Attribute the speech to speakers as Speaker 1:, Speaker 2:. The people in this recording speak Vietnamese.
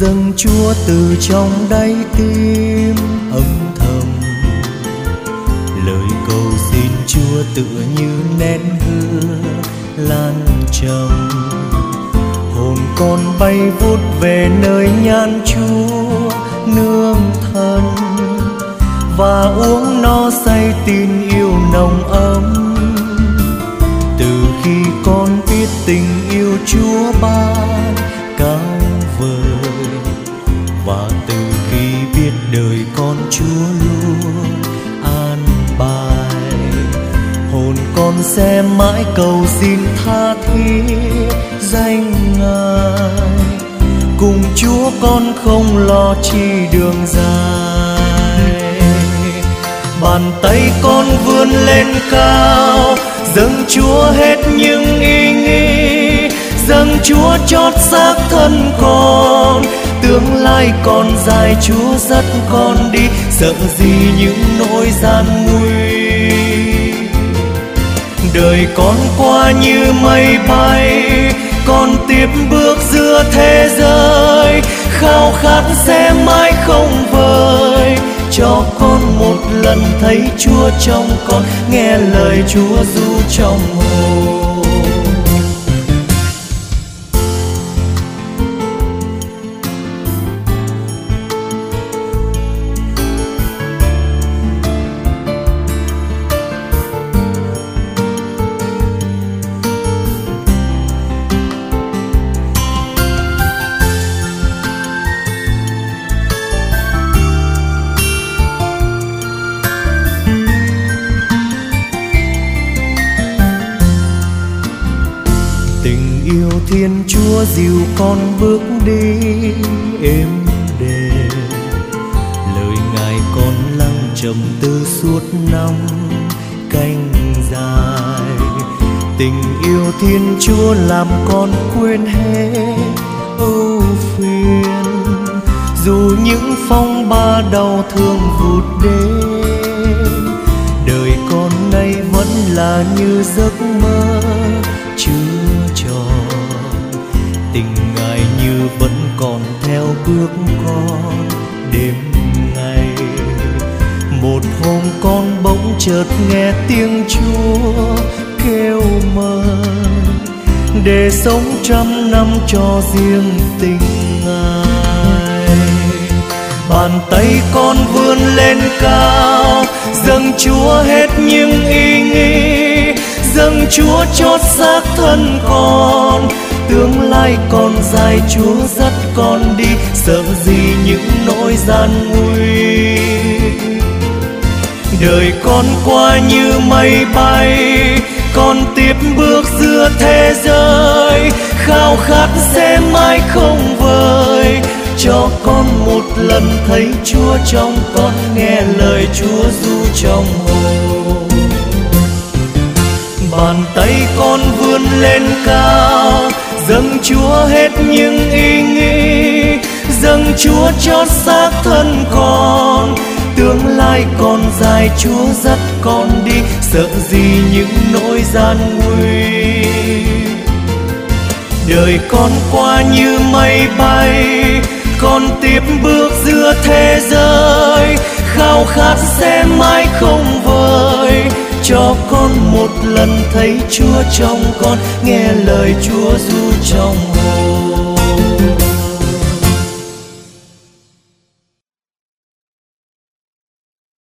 Speaker 1: dâng chúa từ trong đáy tim âm thầm. Lời cầu xin chúa tựa như nén hương lan trầm. Hồn con bay vút về nơi nhan chúa nương thân. Và uống no say tin yêu nồng ấm. Từ khi con biết tình yêu chúa ban chúa luôn an bài. Hồn con sẽ mãi cầu xin tha thiết danh ngài. Cùng chúa con không lo chi đường dài. Bàn tay con vươn lên cao, dâng chúa hết những ý nghĩ, dâng chúa chót xác thân con tương lai còn dài, chúa dắt con đi, sợ gì những nỗi gian nguy. Đời con qua như mây bay, con tiếp bước giữa thế giới. Khao khát sẽ mãi không vơi cho con một lần thấy chúa trong con, nghe lời chúa ru trong hồn thiên chúa dìu con bước đi êm đềm. Lời ngài con lắng trầm tư suốt năm canh dài. Tình yêu thiên chúa làm con quên hết ưu phiền. Dù những phong ba đau thương vụt đến, đời con nay vẫn là như giấc còn theo bước con đêm ngày. Một hôm con bỗng chợt nghe tiếng chúa kêu mời để sống trăm năm cho riêng tình ngài. Bàn tay con vươn lên cao, dâng chúa hết những ý nghĩ. Dâng chúa chót xác thân con tương lai còn dài, chúa dắt con đi, sợ gì những nỗi gian nguy. Đời con qua như mây bay, con tiếp bước giữa thế giới, khao khát sẽ mãi không vơi cho con một lần thấy chúa trong con, nghe lời chúa ru trong hồn. Bàn tay con vươn lên cao dâng chúa hết những ý nghĩ, dâng chúa cho xác thân con. Tương lai còn dài, chúa dắt con đi, sợ gì những nỗi gian nguy. Đời con qua như mây bay, con tiếp bước giữa thế giới. Khao khát sẽ mãi không cho con một lần thấy chúa trong con nghe lời chúa ru trong hồn.